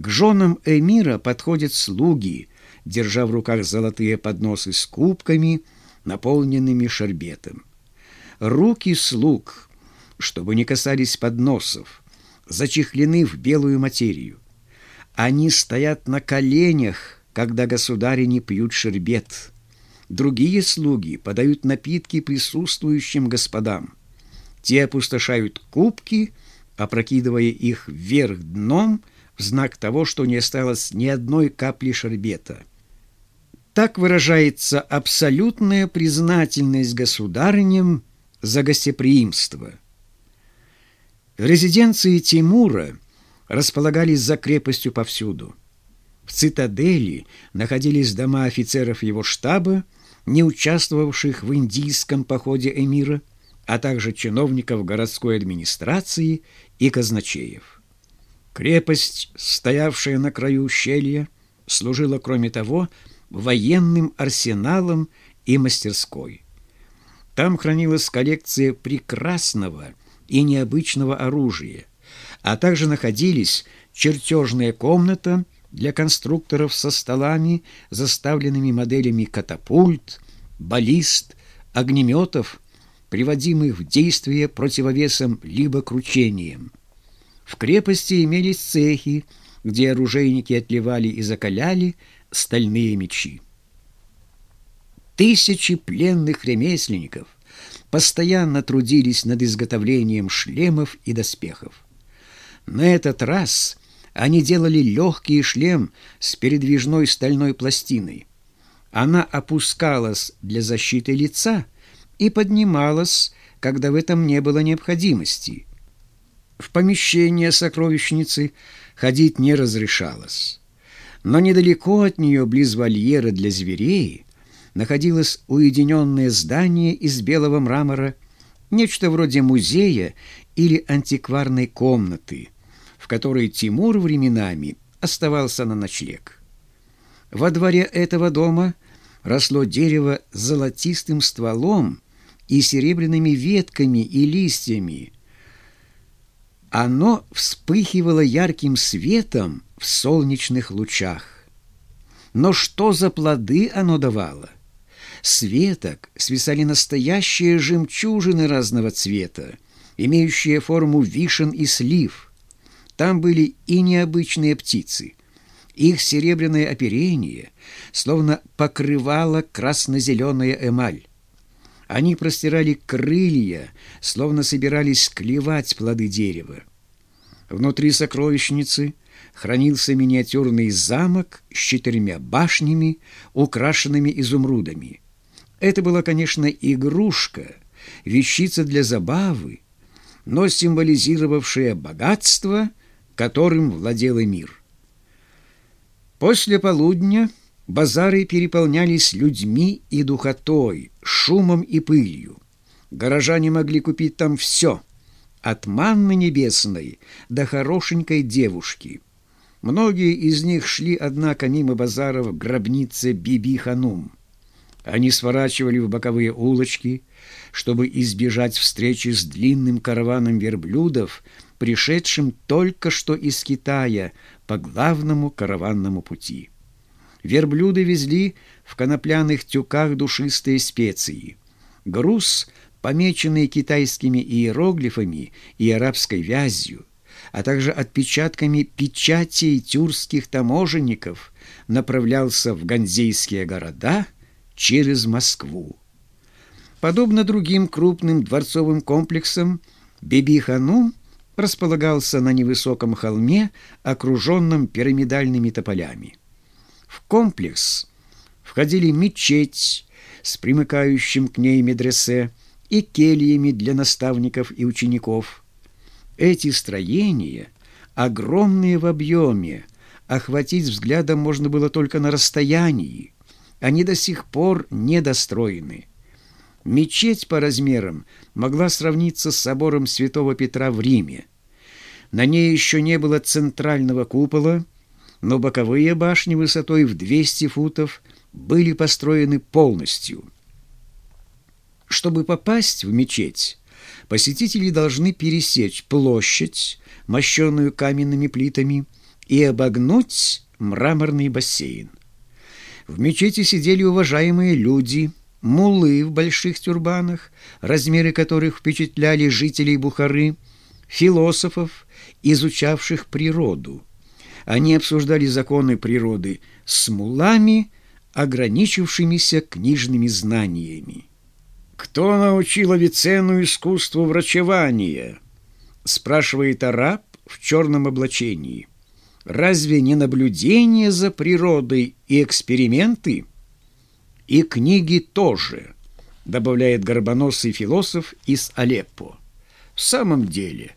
К женам эмира подходят слуги, держа в руках золотые подносы с кубками, наполненными шербетом. Руки слуг, чтобы не касались подносов, зачехлены в белую материю. Они стоят на коленях, когда государи не пьют шербет. Другие слуги подают напитки присутствующим господам. Те опустошают кубки, опрокидывая их вверх дном знак того, что не осталось ни одной капли шербета. Так выражается абсолютная признательность государыням за гостеприимство. Резиденции Тимура располагались за крепостью повсюду. В цитадели находились дома офицеров его штаба, не участвовавших в индийском походе эмира, а также чиновников городской администрации и казначеев. Крепость, стоявшая на краю ущелья, служила, кроме того, военным арсеналом и мастерской. Там хранилась коллекция прекрасного и необычного оружия, а также находились чертежная комната для конструкторов со столами, заставленными моделями катапульт, баллист, огнеметов, приводимых в действие противовесом либо кручением. В крепости имелись цехи, где оружейники отливали и закаляли стальные мечи. Тысячи пленных ремесленников постоянно трудились над изготовлением шлемов и доспехов. На этот раз они делали легкий шлем с передвижной стальной пластиной. Она опускалась для защиты лица и поднималась, когда в этом не было необходимости. В помещение сокровищницы ходить не разрешалось. Но недалеко от нее, близ вольера для зверей, находилось уединенное здание из белого мрамора, нечто вроде музея или антикварной комнаты, в которой Тимур временами оставался на ночлег. Во дворе этого дома росло дерево с золотистым стволом и серебряными ветками и листьями. Оно вспыхивало ярким светом в солнечных лучах. Но что за плоды оно давало? С веток свисали настоящие жемчужины разного цвета, имеющие форму вишен и слив. Там были и необычные птицы. Их серебряное оперение словно покрывало красно-зеленая эмаль. Они простирали крылья, словно собирались клевать плоды дерева. Внутри сокровищницы хранился миниатюрный замок с четырьмя башнями, украшенными изумрудами. Это была, конечно, игрушка, вещица для забавы, но символизировавшая богатство, которым владел мир. После полудня базары переполнялись людьми и духотой, шумом и пылью. Горожане могли купить там все, от манны небесной до хорошенькой девушки. Многие из них шли, однако, мимо базаров в гробнице Биби-Ханум. Они сворачивали в боковые улочки, чтобы избежать встречи с длинным караваном верблюдов, пришедшим только что из Китая по главному караванному пути. Верблюды везли в конопляных тюках душистые специи. Груз, помеченный китайскими иероглифами и арабской вязью, а также отпечатками печатей тюркских таможенников, направлялся в ганзейские города – через Москву. Подобно другим крупным дворцовым комплексам, Бибиханум располагался на невысоком холме, окруженном пирамидальными тополями. В комплекс входили мечеть с примыкающим к ней медресе и кельями для наставников и учеников. Эти строения, огромные в объеме, охватить взглядом можно было только на расстоянии, они до сих пор недостроены. Мечеть по размерам могла сравниться с собором святого Петра в Риме. На ней еще не было центрального купола, но боковые башни высотой в 200 футов были построены полностью. Чтобы попасть в мечеть, посетители должны пересечь площадь, мощенную каменными плитами, и обогнуть мраморный бассейн. В мечети сидели уважаемые люди, мулы в больших тюрбанах, размеры которых впечатляли жителей Бухары, философов, изучавших природу. Они обсуждали законы природы с мулами, ограничившимися книжными знаниями. «Кто научил Авиценну искусству врачевания?» спрашивает араб в черном облачении. «Разве не наблюдение за природой и эксперименты?» «И книги тоже», добавляет горбоносый философ из Алеппо. «В самом деле,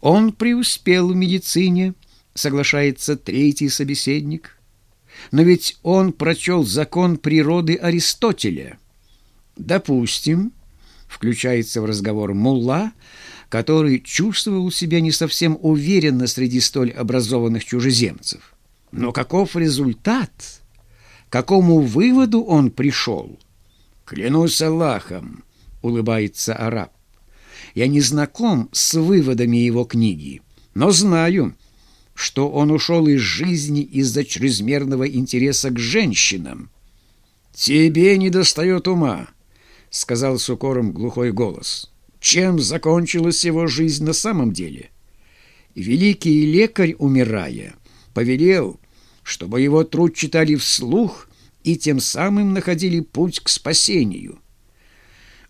он преуспел в медицине», соглашается третий собеседник. «Но ведь он прочел закон природы Аристотеля». Допустим, включается в разговор мулла, который чувствовал себя не совсем уверенно среди столь образованных чужеземцев. Но каков результат? К какому выводу он пришел? «Клянусь Аллахом», — улыбается араб. «Я не знаком с выводами его книги, но знаю, что он ушел из жизни из-за чрезмерного интереса к женщинам. Тебе не достает ума». — сказал с укором глухой голос. «Чем закончилась его жизнь на самом деле?» Великий лекарь, умирая, повелел, чтобы его труд читали вслух и тем самым находили путь к спасению.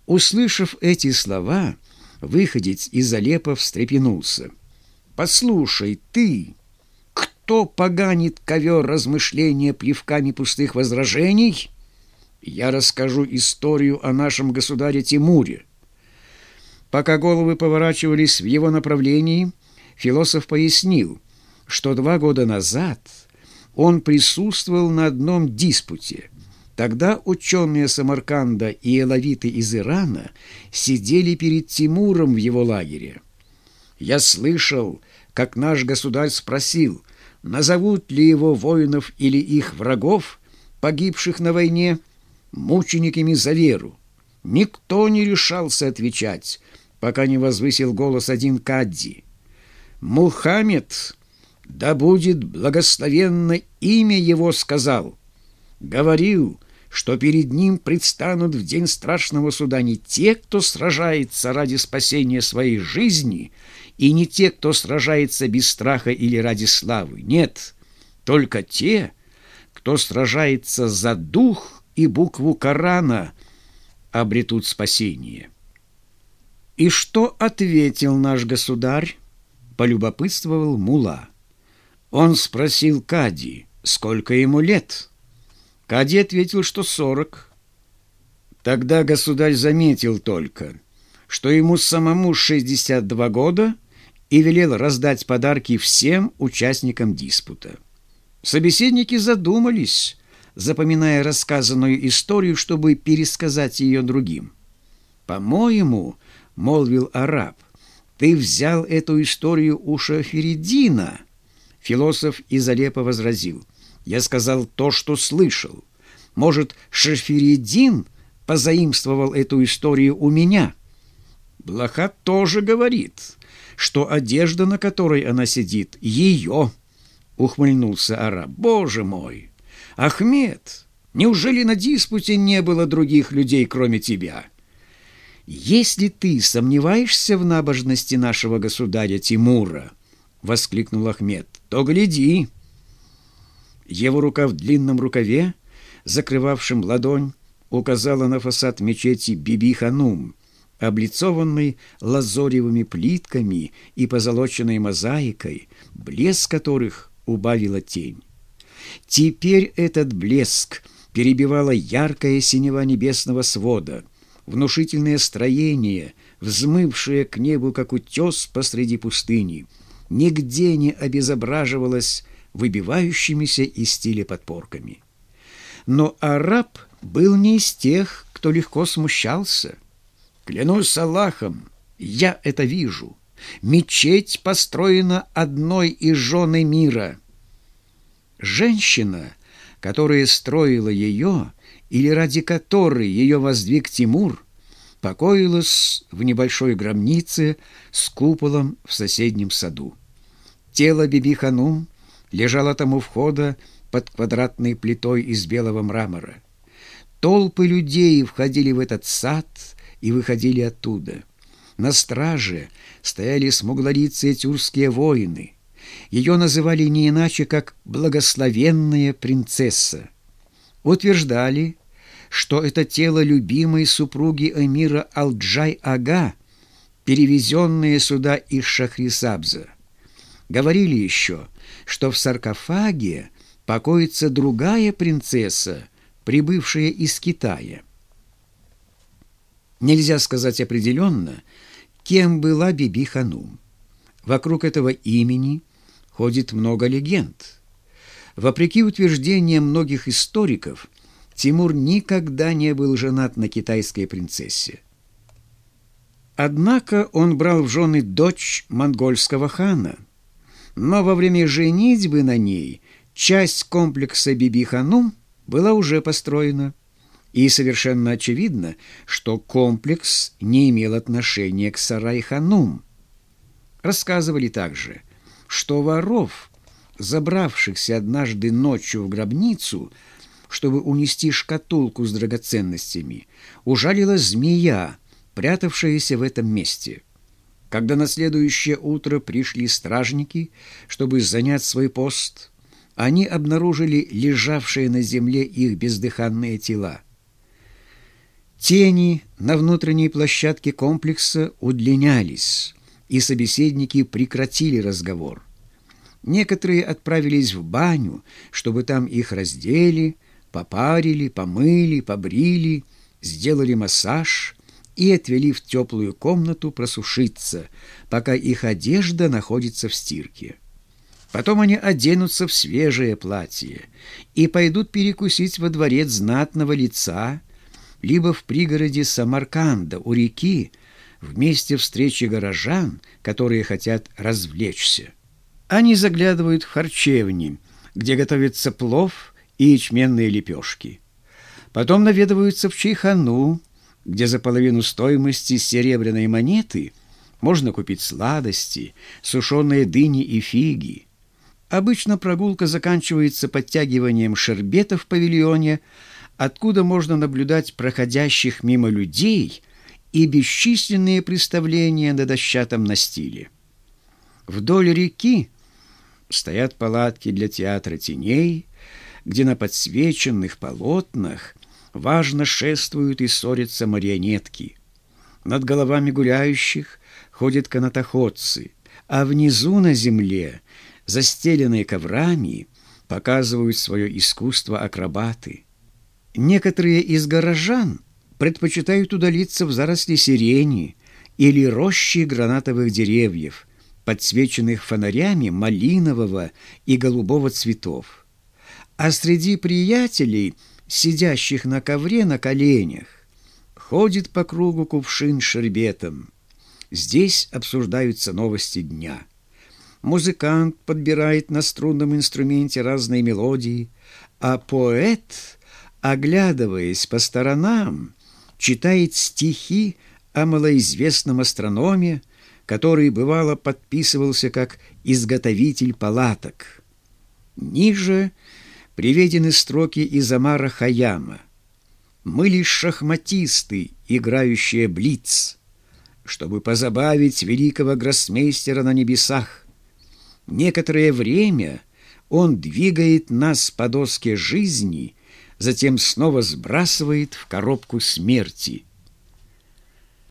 Услышав эти слова, выходец из Алеппо встрепенулся. «Послушай, ты, кто поганит ковер размышления плевками пустых возражений?» я расскажу историю о нашем государе Тимуре. Пока головы поворачивались в его направлении, философ пояснил, что два года назад он присутствовал на одном диспуте. Тогда ученые Самарканда и элавиты из Ирана сидели перед Тимуром в его лагере. Я слышал, как наш государь спросил, назовут ли его воинов или их врагов, погибших на войне, мучениками за веру. Никто не решался отвечать, пока не возвысил голос один Кадди. «Мухаммед, да будет благословенно имя его, сказал. Говорил, что перед ним предстанут в день страшного суда не те, кто сражается ради спасения своей жизни, и не те, кто сражается без страха или ради славы. Нет, только те, кто сражается за дух и букву Корана обретут спасение. И что ответил наш государь? Полюбопытствовал Мула. Он спросил Кади, сколько ему лет. Кади ответил, что сорок. Тогда государь заметил только, что ему самому 62 года и велел раздать подарки всем участникам диспута. Собеседники задумались, запоминая рассказанную историю, чтобы пересказать ее другим. «По-моему, — молвил араб, — ты взял эту историю у Шаферидина». Философ из Алеппо возразил. «Я сказал то, что слышал. Может, Шаферидин позаимствовал эту историю у меня?» Блаха тоже говорит, что одежда, на которой она сидит, ее, — ухмыльнулся араб. «Боже мой!» «Ахмед, неужели на диспуте не было других людей, кроме тебя?» «Если ты сомневаешься в набожности нашего государя Тимура», — воскликнул Ахмед, — «то гляди». Его рука в длинном рукаве, закрывавшем ладонь, указала на фасад мечети Биби-Ханум, облицованный лазоревыми плитками и позолоченной мозаикой, блеск которых убавила тень. Теперь этот блеск перебивала яркая синева небесного свода, внушительное строение, взмывшее к небу, как утес посреди пустыни, нигде не обезображивалось выбивающимися из стиля подпорками. Но араб был не из тех, кто легко смущался. «Клянусь Аллахом, я это вижу. Мечеть построена одной из жены мира». Женщина, которая строила ее или ради которой ее воздвиг Тимур, покоилась в небольшой гробнице с куполом в соседнем саду. Тело Биби-Ханум лежала там у входа под квадратной плитой из белого мрамора. Толпы людей входили в этот сад и выходили оттуда. На страже стояли смуглолицые тюркские воины. Ее называли не иначе, как «благословенная принцесса». Утверждали, что это тело любимой супруги эмира Алджай-Ага, перевезенное сюда из Шахрисабза. Говорили еще, что в саркофаге покоится другая принцесса, прибывшая из Китая. Нельзя сказать определенно, кем была Биби Ханум. Вокруг этого имени ходит много легенд. Вопреки утверждениям многих историков, Тимур никогда не был женат на китайской принцессе. Однако он брал в жены дочь монгольского хана, но во время женитьбы на ней часть комплекса Биби-Ханум была уже построена. И совершенно очевидно, что комплекс не имел отношения к Сарай-Ханум. Рассказывали также, что воров, забравшихся однажды ночью в гробницу, чтобы унести шкатулку с драгоценностями, ужалила змея, прятавшаяся в этом месте. Когда на следующее утро пришли стражники, чтобы занять свой пост, они обнаружили лежавшие на земле их бездыханные тела. Тени на внутренней площадке комплекса удлинялись, и собеседники прекратили разговор. Некоторые отправились в баню, чтобы там их раздели, попарили, помыли, побрили, сделали массаж и отвели в теплую комнату просушиться, пока их одежда находится в стирке. Потом они оденутся в свежее платье и пойдут перекусить во дворец знатного лица, либо в пригороде Самарканда у реки, в месте встречи горожан, которые хотят развлечься. Они заглядывают в харчевни, где готовится плов и ячменные лепешки. Потом наведываются в Чайхану, где за половину стоимости серебряной монеты можно купить сладости, сушеные дыни и фиги. Обычно прогулка заканчивается подтягиванием шербета в павильоне, откуда можно наблюдать проходящих мимо людей и бесчисленные представления на дощатом настиле. Вдоль реки стоят палатки для театра теней, где на подсвеченных полотнах важно шествуют и ссорятся марионетки. Над головами гуляющих ходят канатоходцы, а внизу на земле – застеленные коврами, показывают свое искусство акробаты. Некоторые из горожан предпочитают удалиться в заросли сирени или рощи гранатовых деревьев, подсвеченных фонарями малинового и голубого цветов. А среди приятелей, сидящих на ковре на коленях, ходит по кругу кувшин шербетом. Здесь обсуждаются новости дня – музыкант подбирает на струнном инструменте разные мелодии, а поэт, оглядываясь по сторонам, читает стихи о малоизвестном астрономе, который, бывало, подписывался как «изготовитель палаток». Ниже приведены строки из Амара Хаяма. «Мы лишь шахматисты, играющие блиц, чтобы позабавить великого гроссмейстера на небесах. Некоторое время он двигает нас по доске жизни, затем снова сбрасывает в коробку смерти –